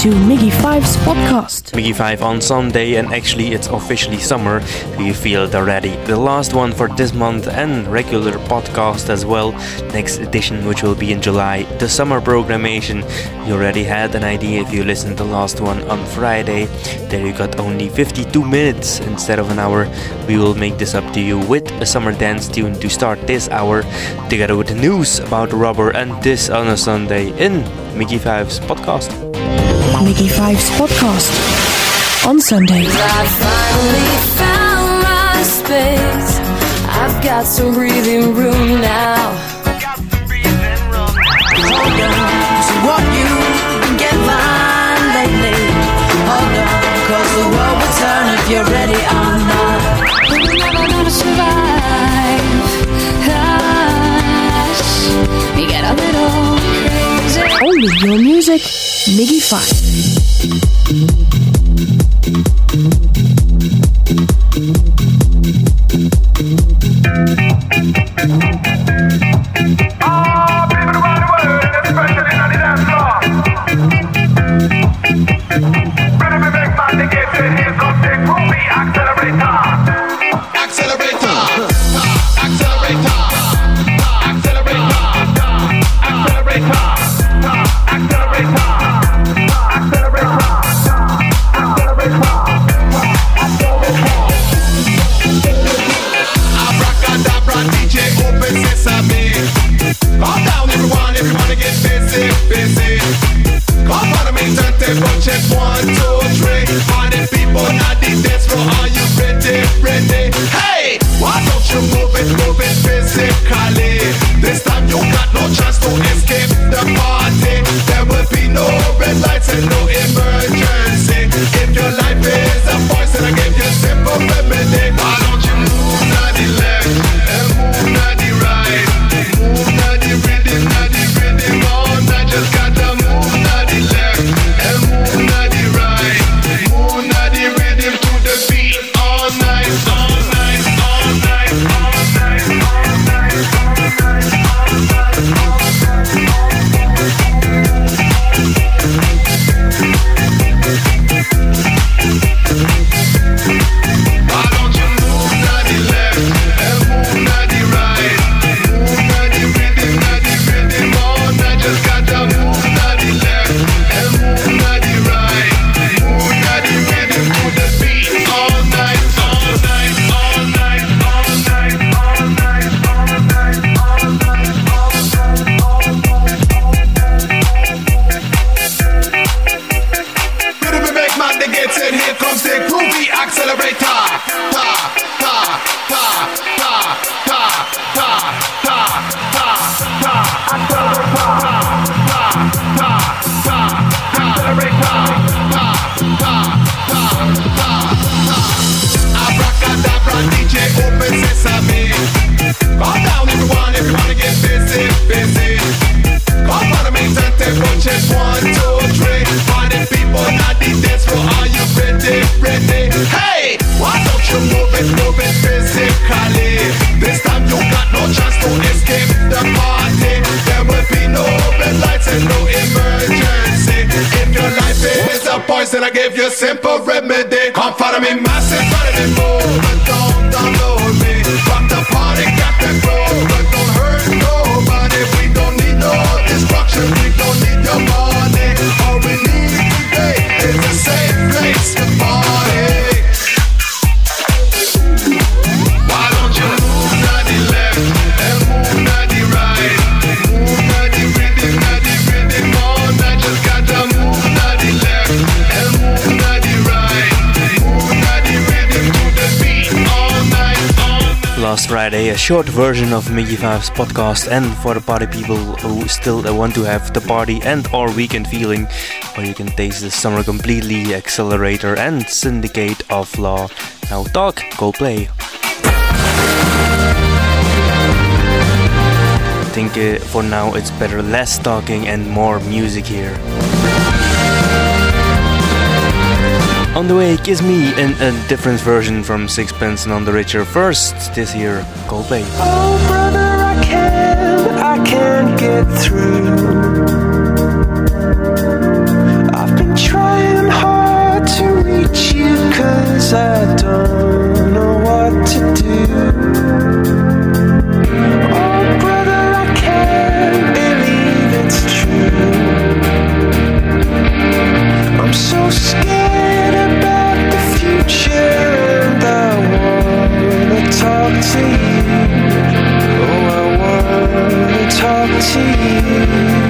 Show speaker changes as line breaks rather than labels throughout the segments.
to MIGY Five's podcast.
MIGY Five on Sunday, and actually it's officially summer. Do you feel it already? The last one for this month and regular podcast as well. Next edition, which will be in July. The summer programmation. You already had an idea if you listened to the last one on Friday. There you got only 52 minutes instead of an hour. We will make this up to you with a summer dance tune to start this hour, together with the news about rubber and this on a Sunday in MIGY Five's podcast.
MIGY Five's podcast on Sunday.
I finally found my space. I've got some breathing room now.
To you you're ready or not.
We're never gonna survive. Hush, we get a
with your music, MIGY Five.
Come follow me, one, two, three. Party people, are you ready, ready? Hey, why don't you move it, move it physically? This time you got no chance to escape the party. There will be no red lights and no emergency. If your life is a poison, I give you simple remedy. Give you simple remedy. Come follow me, massive, a
short version of MIGY Five's podcast, and for the party people who still want to have the party and or weekend feeling, or you can taste the summer completely, Accelerator and Syndicate of Law. Now talk, go play. I think uh, for now it's better less talking and more music here. On the Way, Kiss Me in a different version from Sixpence None the Richer. First, this year, Coldplay.
Oh, brother, I can, I can't get through. I've been trying hard to reach you, cause I don't know what to do. to you.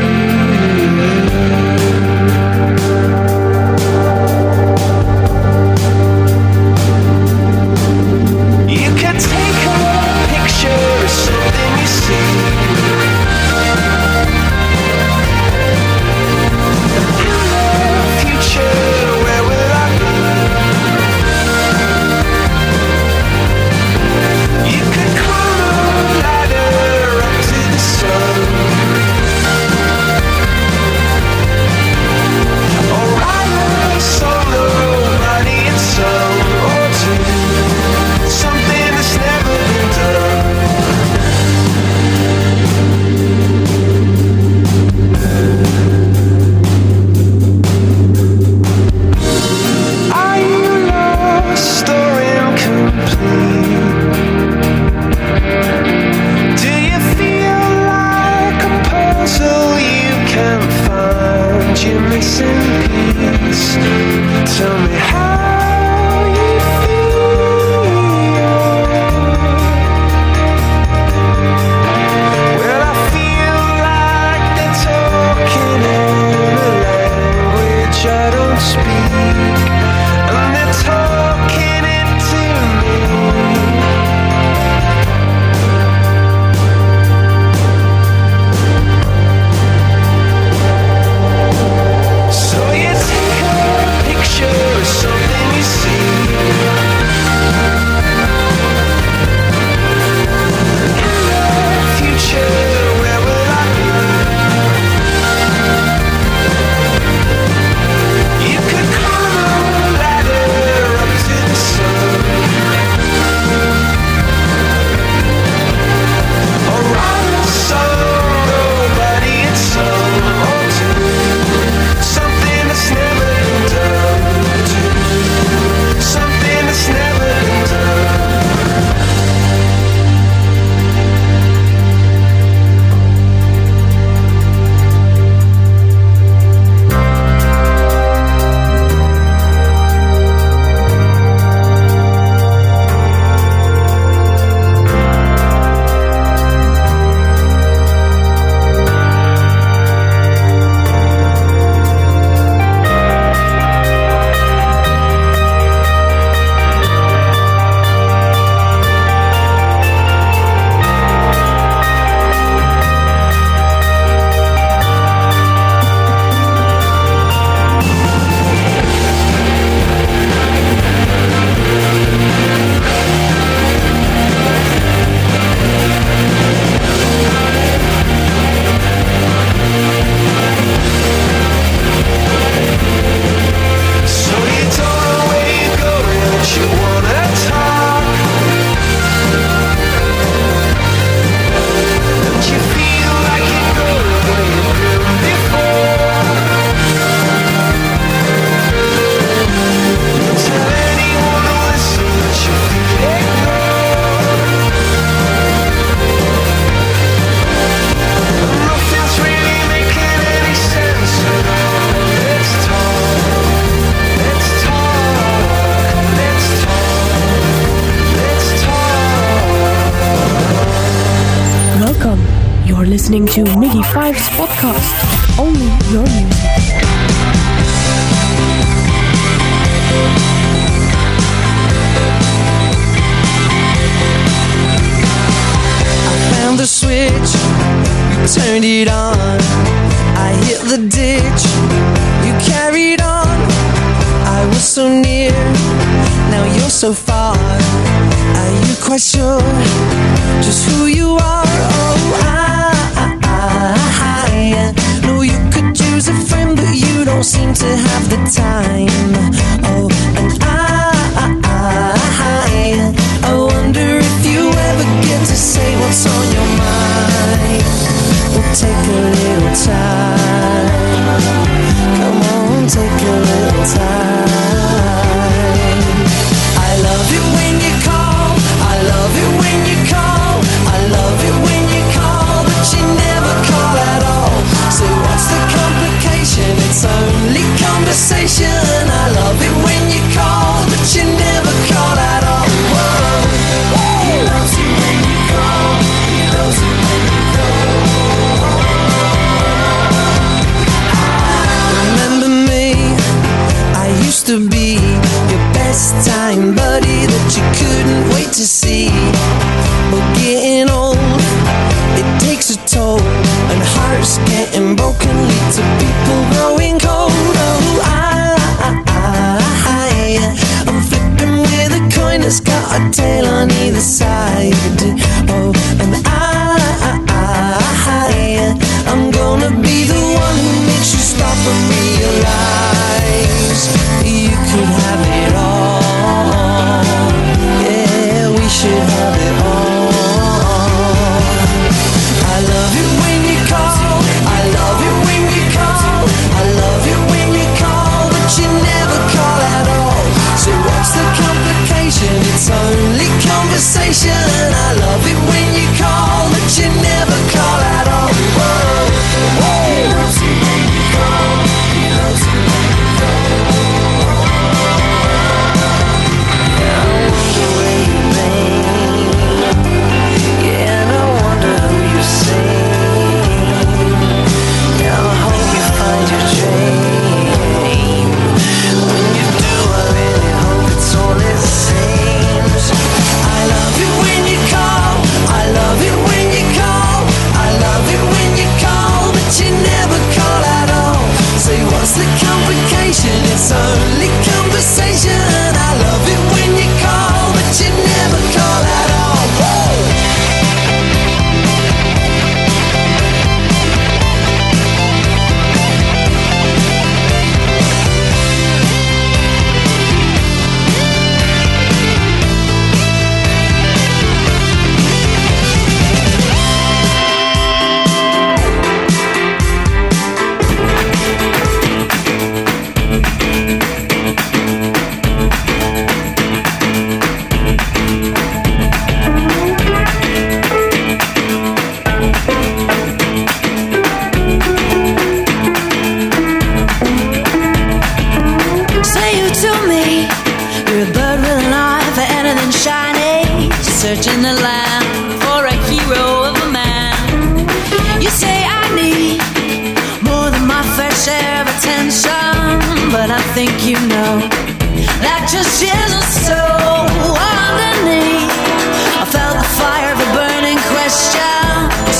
pointed on. I hit the ditch, you carried on. I was so near, now you're so far. Are you quite sure just who you are? Oh, I, I, I know you could choose a friend, but you don't seem to have the time. Oh, and I, I wonder if you ever get to say what's on your mind take a little time. Come on, take a little time. I love it when you call. I love it when you call. I love it when you call, but you never call at all. So what's the complication? It's only conversation. I love it when you call, but you never call at all. Whoa.
He loves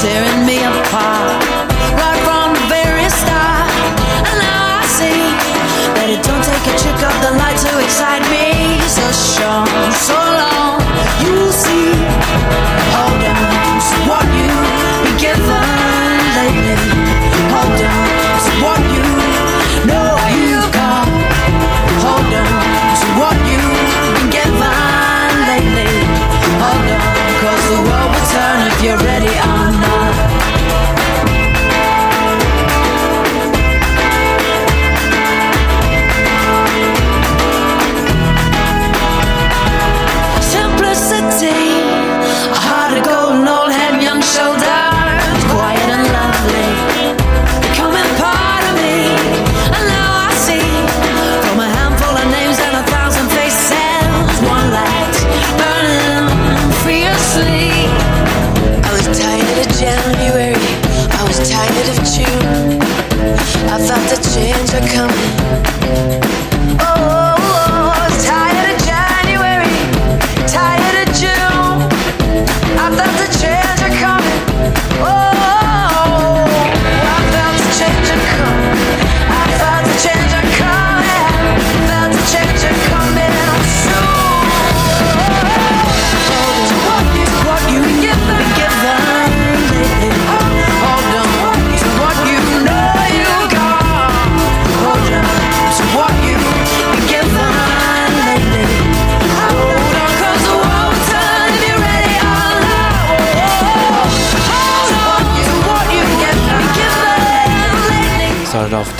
tearing me apart.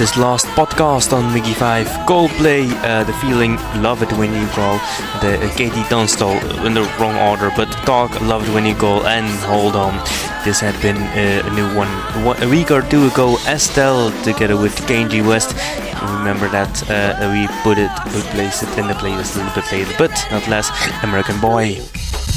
this last podcast on MIGY 5 Coldplay, uh, The Feeling, Love It When You Call, the uh, KT Tunstall in the wrong order, but Talk, Love It When You Call, and Hold On. This had been uh, a new one. one. a week or two ago. Estelle together with Kanye West. Remember that uh, we put it, we placed it in the playlist a little bit later, but not less. American Boy.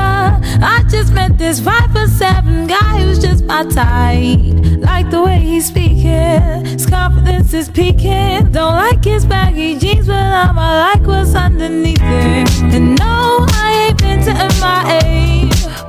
I just met this five foot seven guy who's just my type. Like the way he's speaking, his confidence is peaking. Don't like his baggy jeans, but I'ma like what's underneath it. And no, I ain't been to MIA.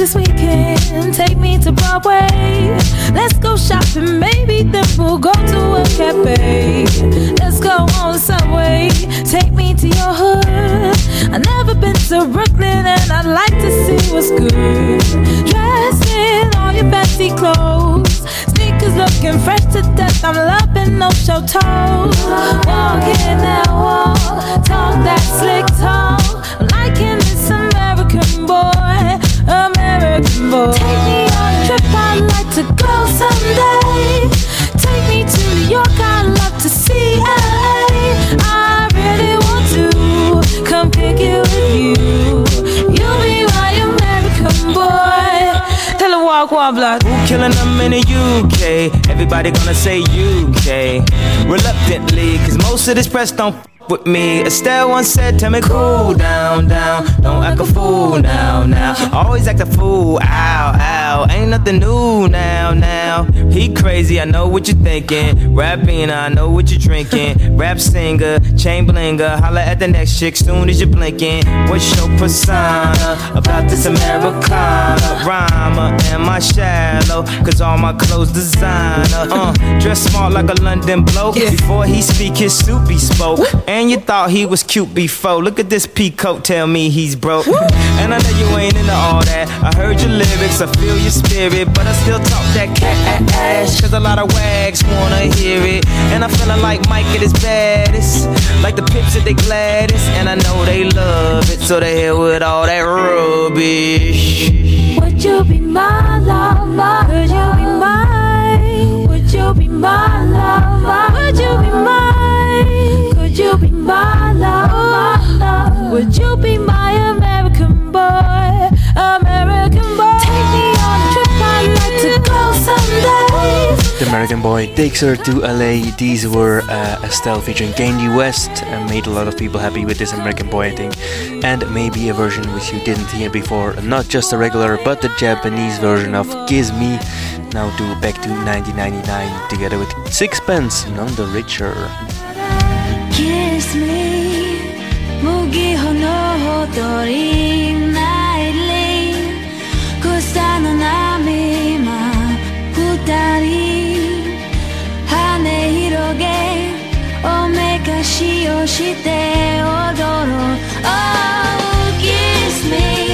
This weekend? Take me to Broadway. Let's go shopping, maybe then we'll go to a cafe. Let's go on the subway. Take me to your hood. I've never been to Brooklyn and I'd like to see what's good. Dressed in all your fancy clothes. Sneakers looking fresh to death. I'm loving no show toes. Walking that wall, talk that slick talk. I'm liking this American boy, American boy. Take me on a trip, I'd like to go someday. Take me to New York, I'd love to see LA. I really want to come pick you with you. You'll be my American boy. Tell her walk one block.
Who killing them in the UK? Everybody gonna say UK. Reluctantly, cause most of this press don't f- with me. Estelle once said, Tell me cool down, down. Don't act a fool now, now. Always act a fool, ow, ow. Ain't nothing new now, now. He crazy, I know what you're thinking. Rapping, I know what you're drinking. Rap singer, chain blinger. Holla at the next chick soon as you're blinking. What's your persona about this Americana? Rhymer, am I shallow? Cause all my clothes designer. Uh, dress smart like a London bloke. Before he speak, his soup he spoke. And you thought he was cute before. Look at this peacoat, tell me he's broke. And I know you ain't into all that. I heard your lyrics, I feel your spirit. But I still talk that cat ass. Cause a lot of wags wanna hear it. And I'm feeling like Mike at his baddest. Like the pips at they gladdest. And I know they love it. So they hell with all that rubbish.
Would you be my lover? Could you be mine? Would you be my lover? Would you be mine? Could you be my lover? Would you be my American boy? American boy. Take me on a trip, I'd like to go someday.
The American Boy takes her to LA. These were uh, Estelle featuring Kanye West and made a lot of people happy with this American Boy, I think. And maybe a version which you didn't hear before, not just the regular, but the Japanese version of Kiss Me. Now to back to 1999 together with Sixpence, none the richer.
Kiss me. 麦穂のほとりナイリー草の波今二人羽広げおめかしをして踊ろう Oh kiss me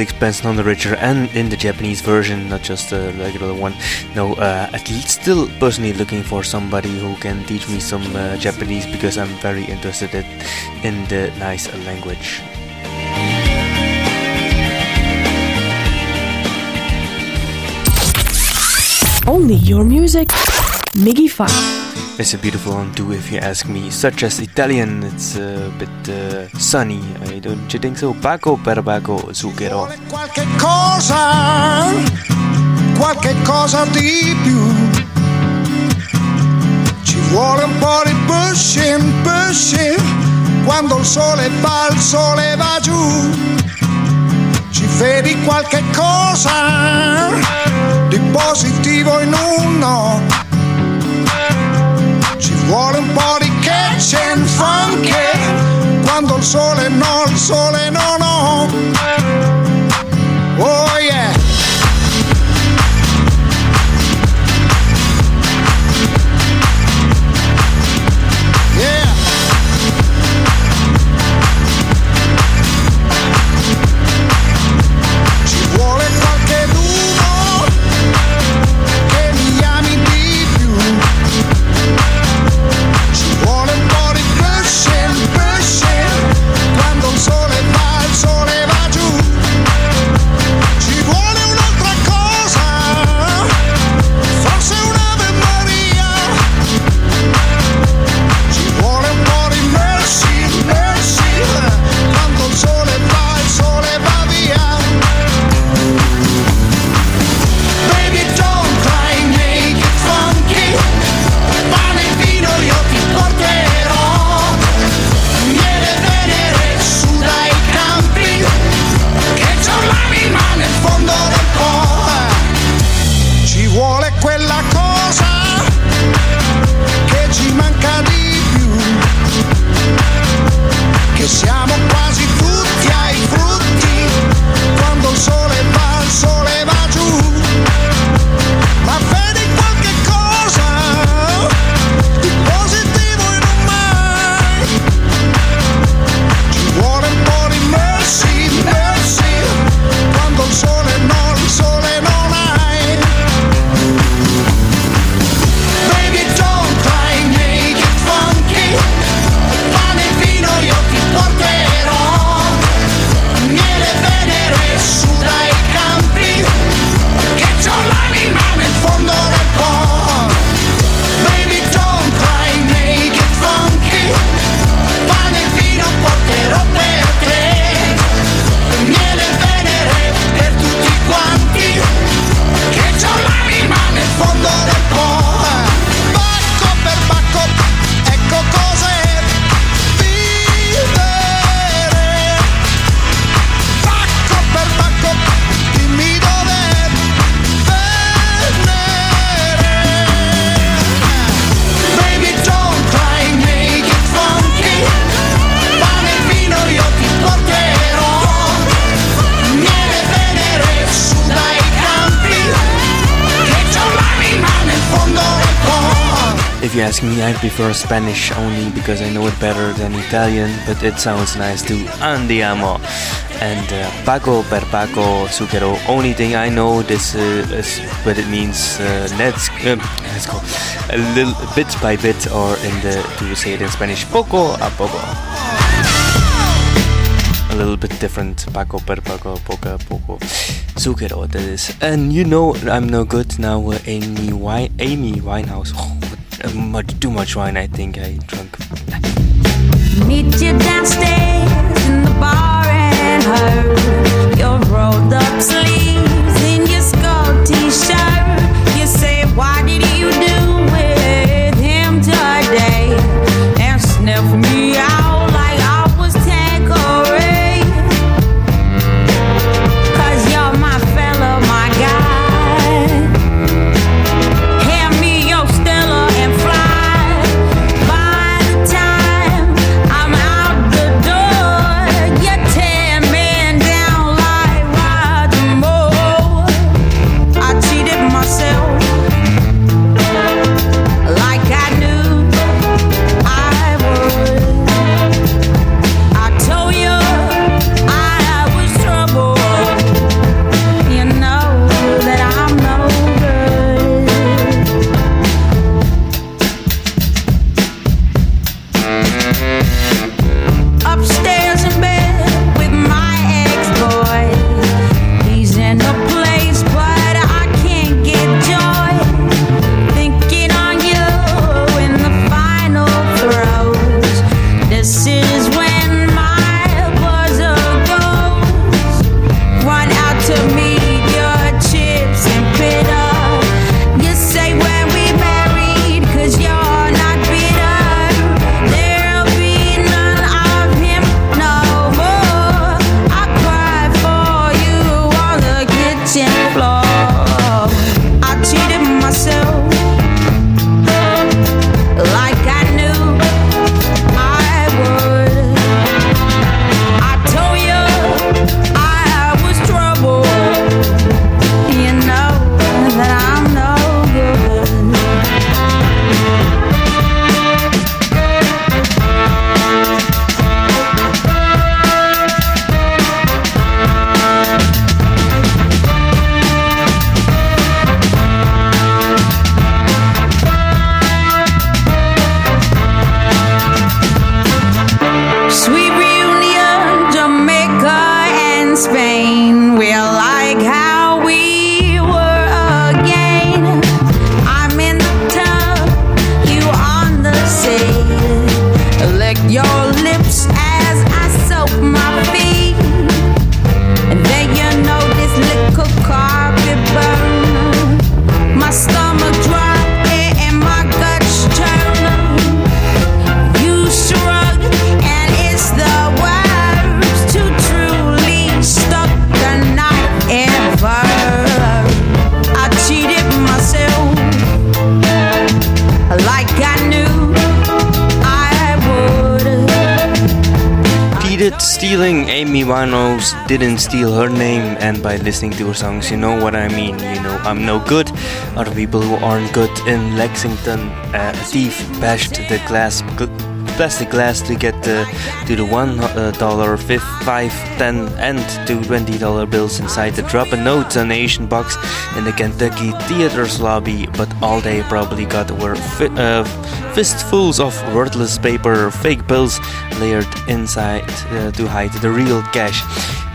Sixpence None the Richer, and in the Japanese version, not just the regular one. No, uh, at least still personally looking for somebody who can teach me some uh, Japanese because I'm very interested in, the nice language.
Only your music, MIGY 5.
It's a beautiful too, if you ask me. Such as Italian, it's a bit uh, sunny. Uh, don't you think so? Baco per baco, zucchero.
Qualche cosa, qualche cosa di più. Ci vuole un po' di pushing, pushing. Quando il sole va, il sole va giù. Ci vedi qualche cosa di positivo in uno vuole un po' di catch and funky quando il sole no, il sole no, no.
Prefer Spanish only because I know it better than Italian, but it sounds nice too. Andiamo. And uh, Paco per Paco Zucchero. Only thing I know this uh, is what it means. Uh, let's uh, let's go a little bit by bit, or in the do you say it in Spanish, poco a poco. A little bit different. Paco per Paco, poco a poco. Zucchero, that is. And you know I'm no good now. Uh, Amy Wine, Amy Winehouse. Much too much wine. I think I drunk.
Meet you downstairs in the bar and her
didn't steal her name and by listening to her songs you know what I mean you know I'm no good other people who aren't good in Lexington uh, a thief bashed the glass gl- plastic glass to get the, to the one uh, dollar five ten and to twenty dollar bills inside the drop a note donation box in the Kentucky Theater's lobby but all they probably got were fi- uh, fistfuls of worthless paper fake bills layered inside uh, to hide the real cash.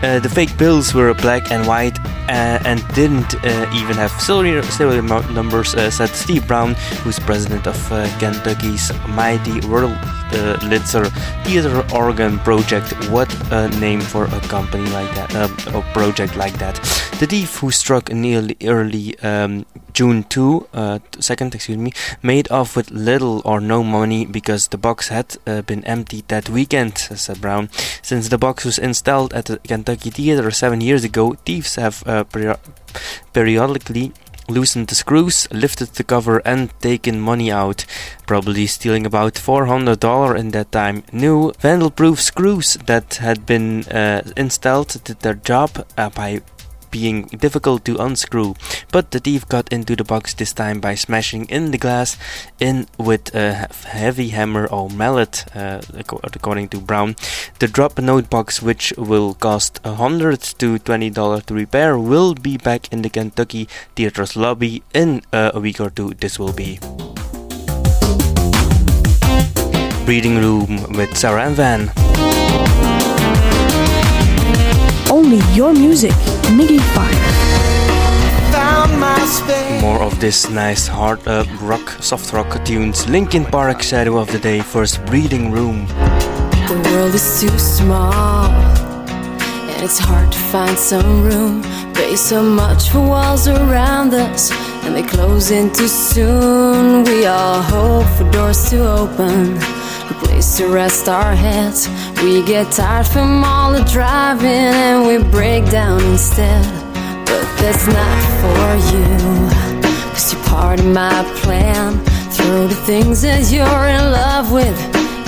Uh, the fake bills were black and white uh, and didn't uh, even have serial, serial numbers, uh, said Steve Brown, who's president of uh, Kentucky's Mighty World uh, Litzer Theater Organ Project. What a name for a company like that, uh, a project like that. The thief who struck nearly early um, June 2, uh, second, excuse me, made off with little or no money because the box had uh, been emptied that weekend, said Brown. Since the box was installed at the Kentucky Theater seven years ago, thieves have uh, peri- periodically loosened the screws, lifted the cover, and taken money out, probably stealing about $400 in that time. New vandal-proof screws that had been uh, installed did their job uh, by being difficult to unscrew, but the thief got into the box this time by smashing in the glass in with a heavy hammer or mallet, uh, according to Brown. The drop note box, which will cost hundred to twenty dollars to repair, will be back in the Kentucky Theater's lobby in uh, a week or two. This will be. Reading Room with Sarah and Van.
Only your music, MIGY 5.
Found my space.
More of this nice hard uh, rock, soft rock tunes. Linkin Park Shadow of the Day, first Reading Room.
The world is too small, and it's hard to find some room. Pay so much for walls around us, and they close in too soon. We all hope for doors to open, a place to rest our heads. We get tired from all the driving, and we break down instead. But that's not for you, cause you're part of my plan. Throw the things that you're in love with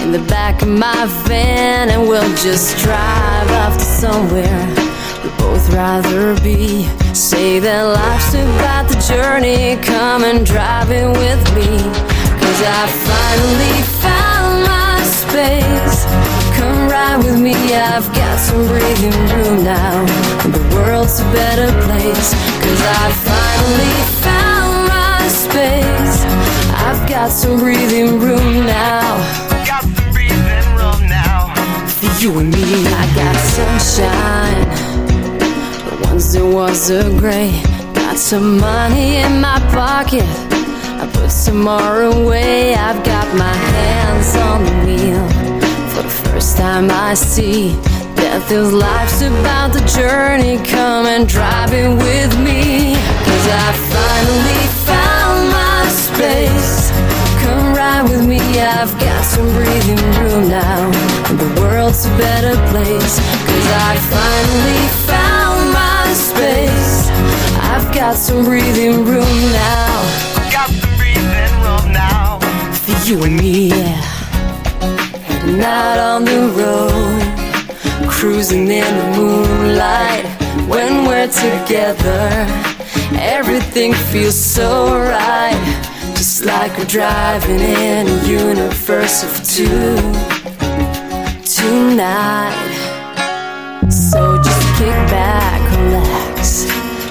in the back of my van and we'll just drive off to somewhere we both rather be. Say that life's about the journey, come and drive it with me. Cause I finally found space. Come ride with me, I've got some breathing room now. The world's a better place. Cause I finally found my space. I've got some breathing room now.
Got some breathing room now.
For you and me, I got sunshine. But once there was a gray. Got some money in my pocket. Some more away. I've got my hands on the wheel. For the first time, I see that this life's about the journey. Come and drive it with me. Cause I finally found my space. Come ride with me, I've got some breathing room now. And the world's a better place. Cause I finally found my space. I've got some breathing room now. You and me. Out on the road, cruising in the moonlight. When we're together, everything feels so right. Just like we're driving in a universe of two tonight. So just kick back, relax,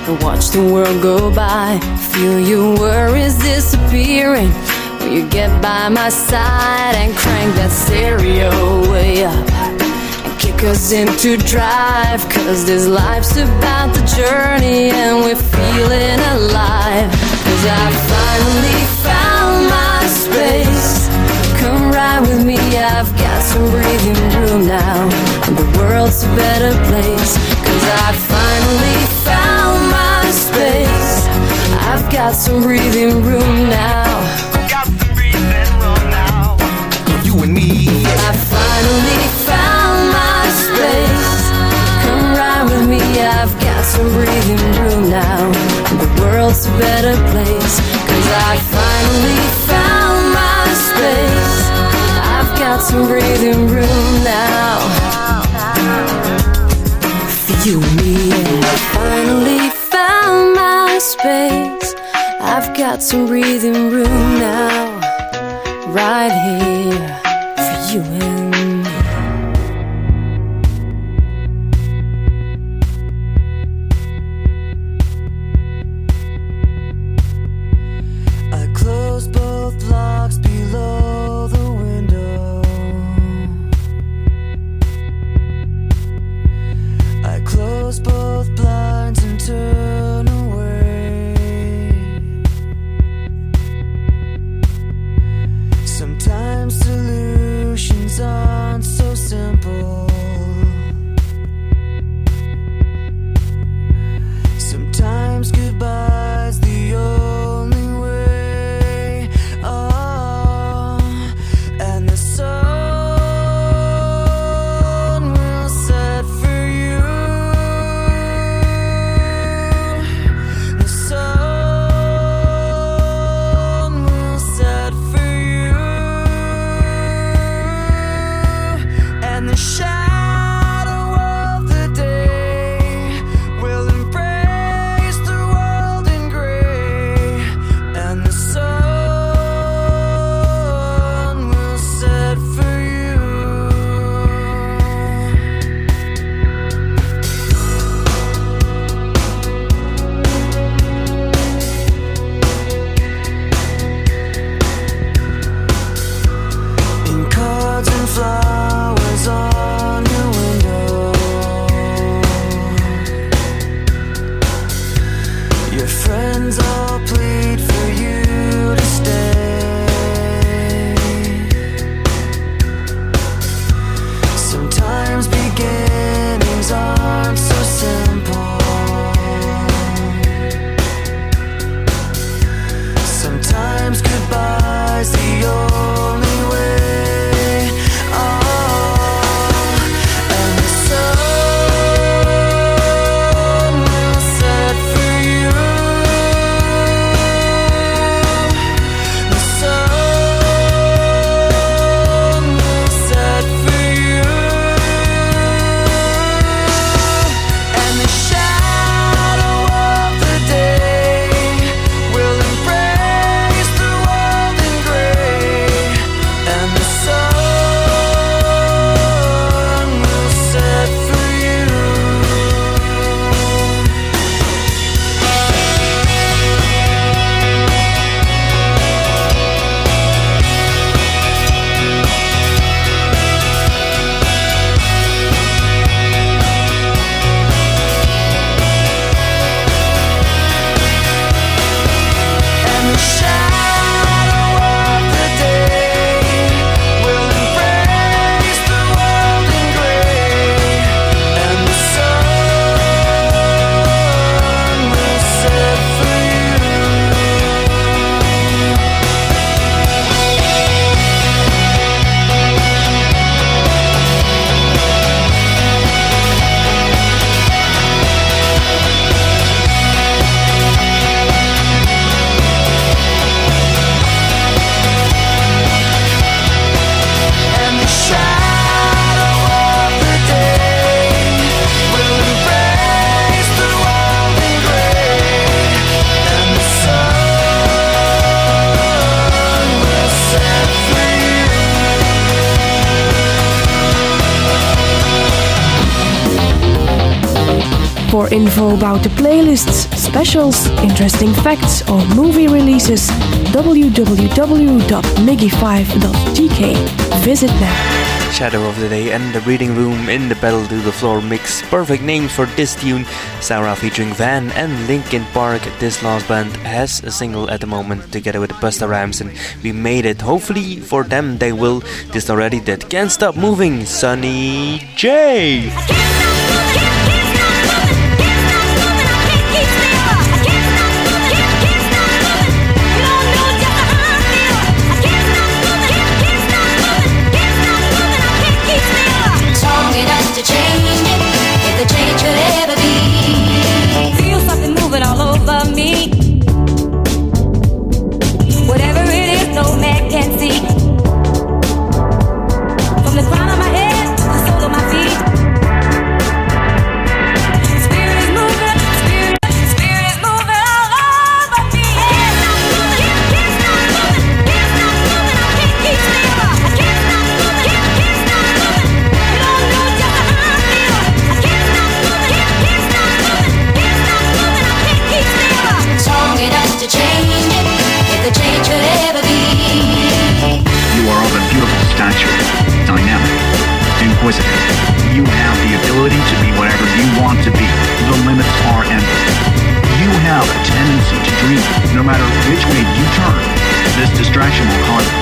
and watch the world go by. Feel your worries disappearing you get by my side and crank that stereo way up and kick us into drive. Cause this life's about the journey and we're feeling alive. Cause I finally found my space. Come ride with me, I've got some breathing room now. And the world's a better place. Cause I finally found my space. I've got some breathing room now. Got some breathing For
info about the playlists, specials, interesting facts, or movie releases, www.migy5.tk. Visit now.
Shadow of the Day and the Reading Room in the Battle to the Floor mix. Perfect names for this tune. Sarah featuring Van and Linkin Park. This last band has a single at the moment together with Busta Rhymes and we made it. Hopefully for them they will. This already did. Can't Stop Moving, Sonny J. called better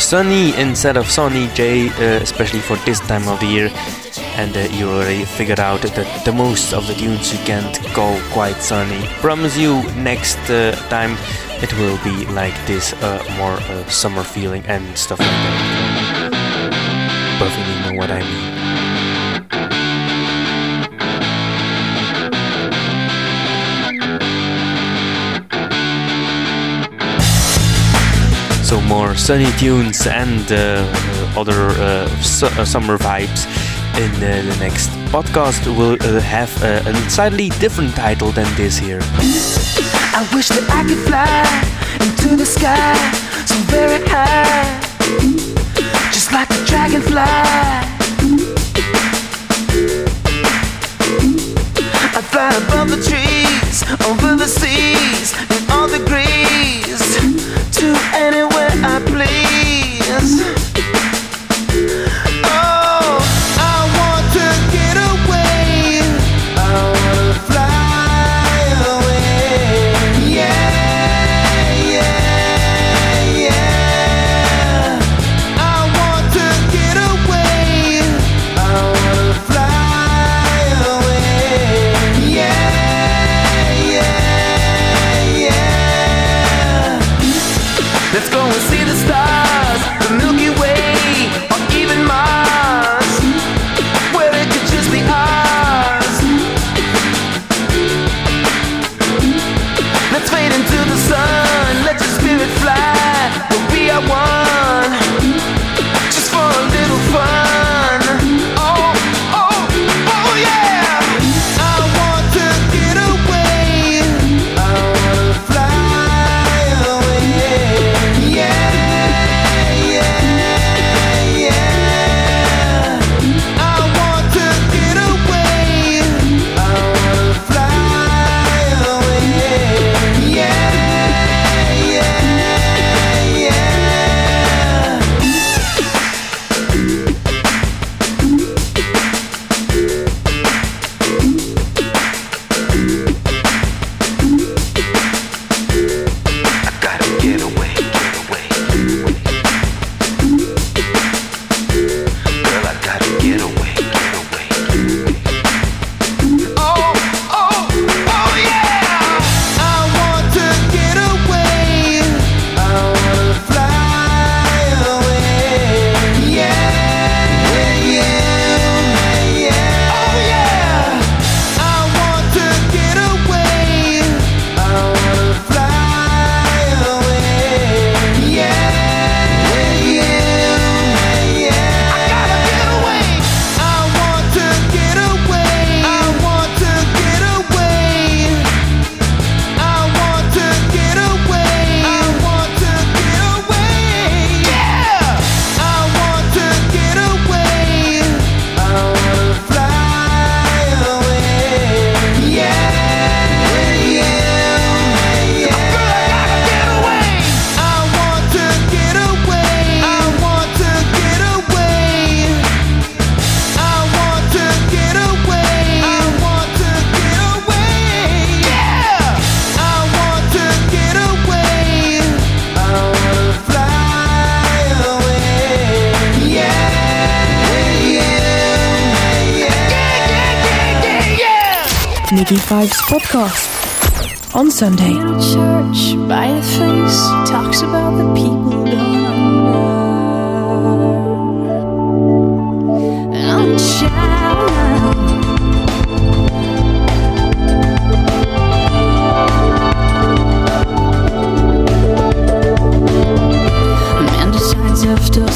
Sunny instead of Sonny J, uh, especially for this time of the year. And uh, you already figured out that the most of the tunes you can't go quite sunny. Promise you, next uh, time it will be like this, uh, more uh, summer feeling and stuff like that. Perfectly know what I mean. So more sunny tunes and uh, other uh, su uh, summer vibes in the next podcast will have a slightly different title than this here.
I wish that I could fly into the sky so very high, just like a dragonfly. I fly above the trees, over the seas,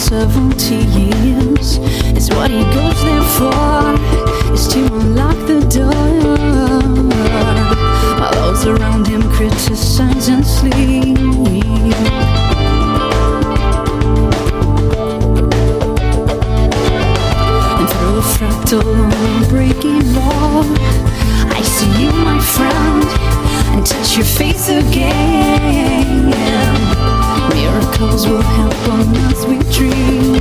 70 years is what he goes there for is to unlock the door while those around him criticize and sleep. And through a fractal breaking wall, I see you, my friend, and touch your face again. Miracles will as we dream.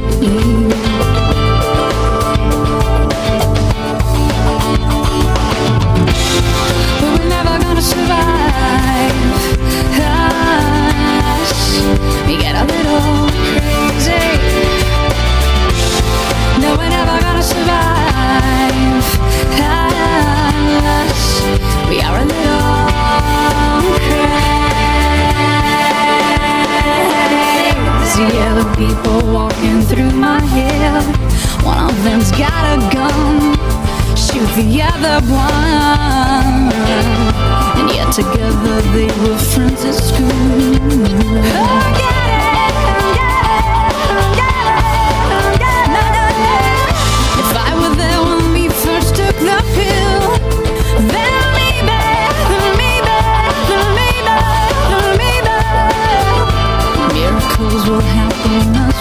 But we're never gonna survive. Us, we get a little crazy. No, we're never gonna survive. People walking through my head. One of them's got a gun shoot the other one. And yet together they were friends at school. Forget it,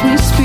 we speak.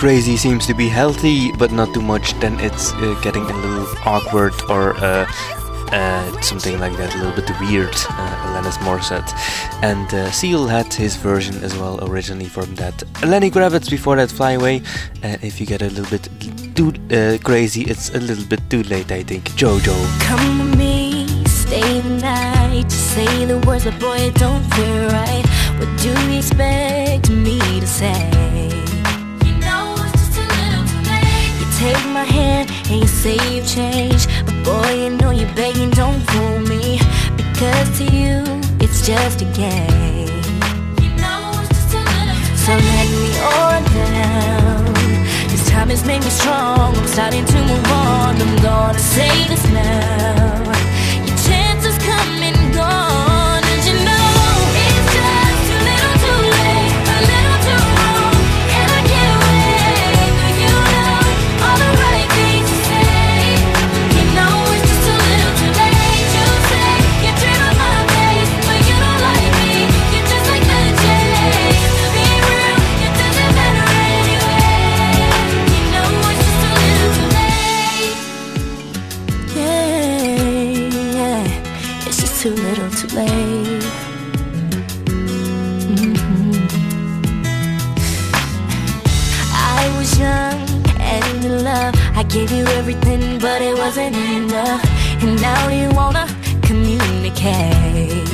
Crazy
seems to be healthy, but not too much. Then it's uh, getting a little awkward or uh, uh, something like that, a little bit weird. Uh, Alanis Morissette, and uh, Seal had his version as well originally from that. Lenny Kravitz before that, Fly Away. Uh, if you get a little bit too uh, crazy, it's a little bit too late, I think. Jojo.
Come with me, stay the night.
Say the words, but boy, it don't feel right. What do you expect me to say? Take my hand and you say you've changed, but boy, you know you're begging, don't fool me. Because to you, it's just a game. You know so let me on down. This time has made me strong. I'm starting to move on. I'm gonna say this now. Gave you everything, but it wasn't enough. And now you wanna communicate.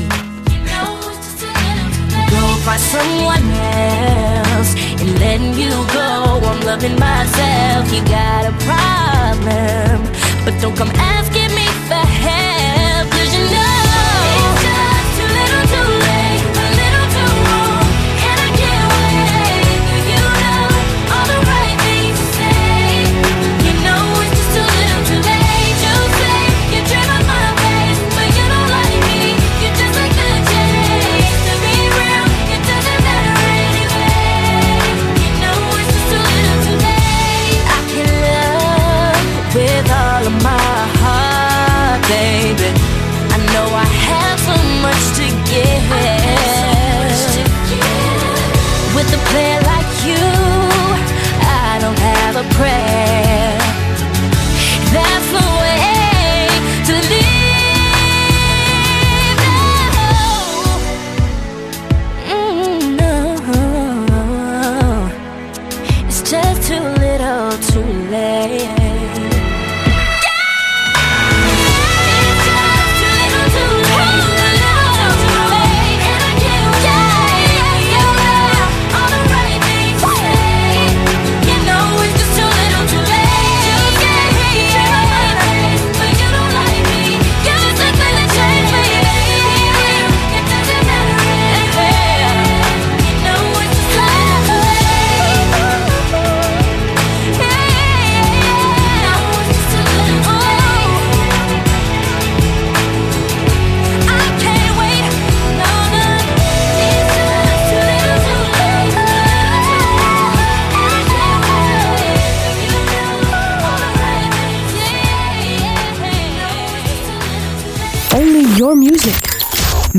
Go find someone else and letting you go. I'm loving myself. You got a problem, but don't come asking me for help.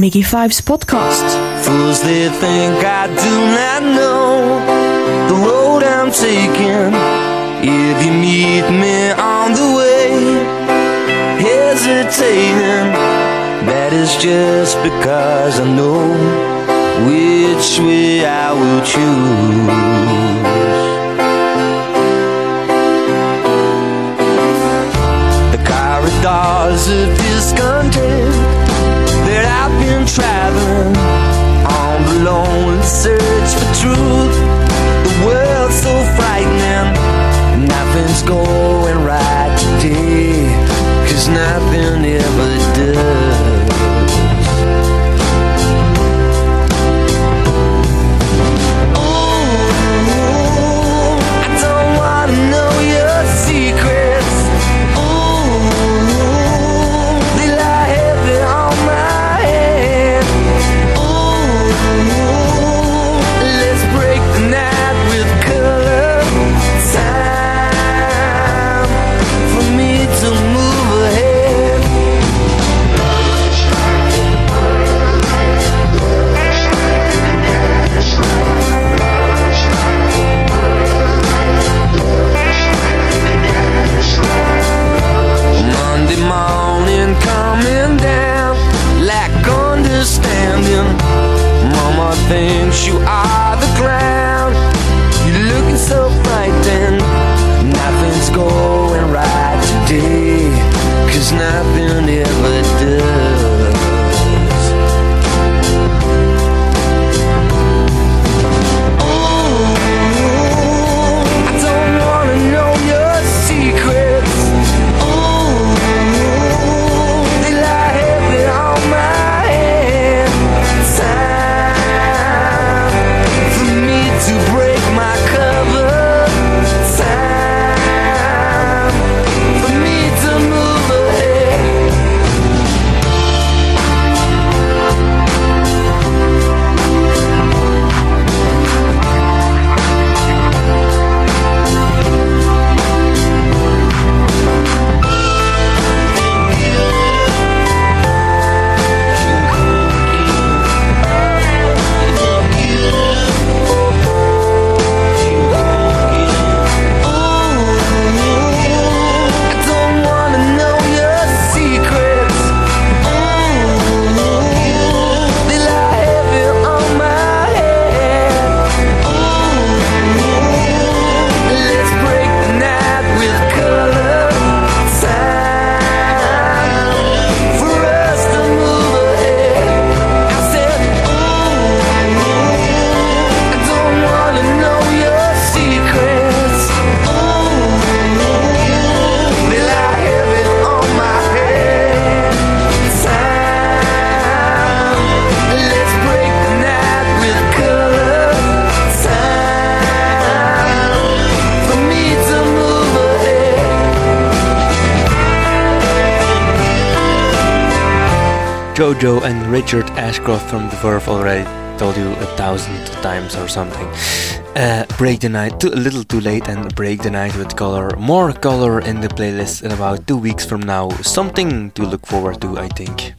Fives podcast.
Fools they think I do not know the road I'm taking. If you meet me on the way, hesitating, that is just because I know which way I will choose. The corridors of discontent I've been traveling on the lonely search for truth. The world's so frightening, nothing's going right today, cause nothing ever does. You are
Richard Ashcroft from The Verve already told you a thousand times or something. Uh, break the night, too, a little too late, and break the night with color. More color in the playlist in about two weeks from now. Something to look forward to, I think.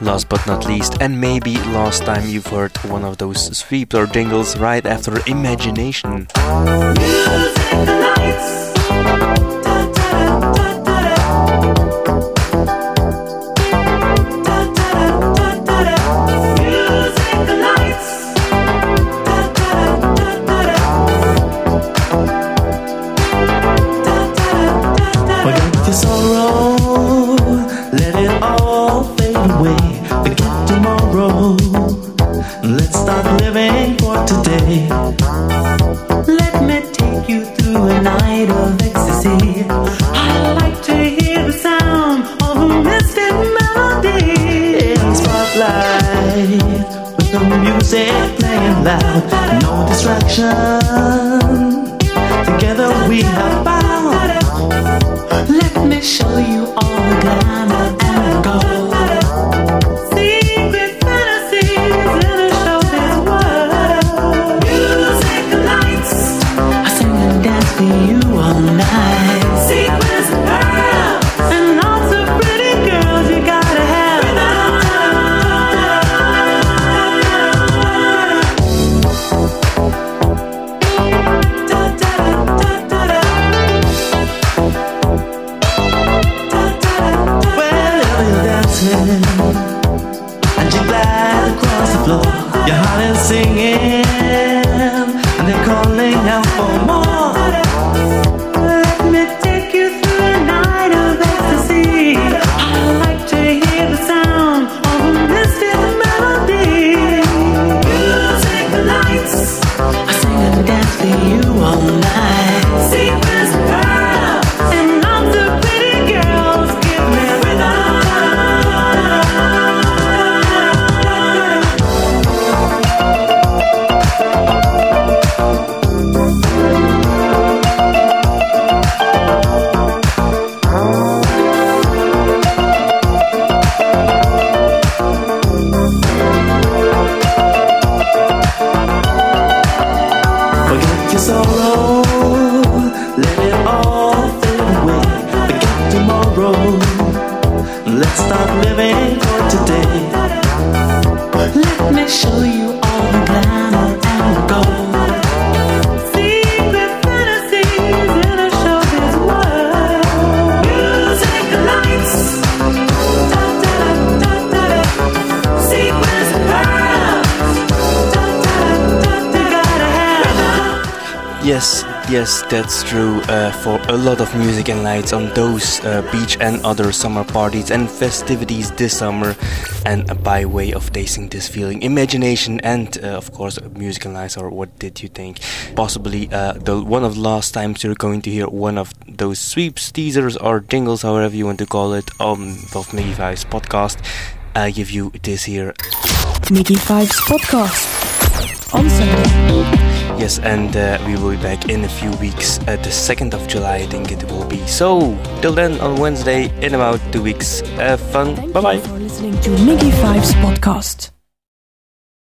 Last but not least, and maybe last time you've heard one of those sweeps or jingles right after Imagination. That's true. Uh, for a lot of music and lights on those uh, beach and other summer parties and festivities this summer, and by way of tasting this feeling, imagination, and uh, of course, music and lights. Or what did you think? Possibly uh, the one of the last times you're going to hear one of those sweeps, teasers, or jingles, however you want to call it, um, of MIGY Five's podcast. I give you this here.
MIGY Five's podcast on Sunday.
Yes, and uh, we will be back in a few weeks. At the 2nd of July, I think it will be. So, till then, on Wednesday, in about two weeks. Have fun. Bye bye.
for Listening to MIGY Five's podcast.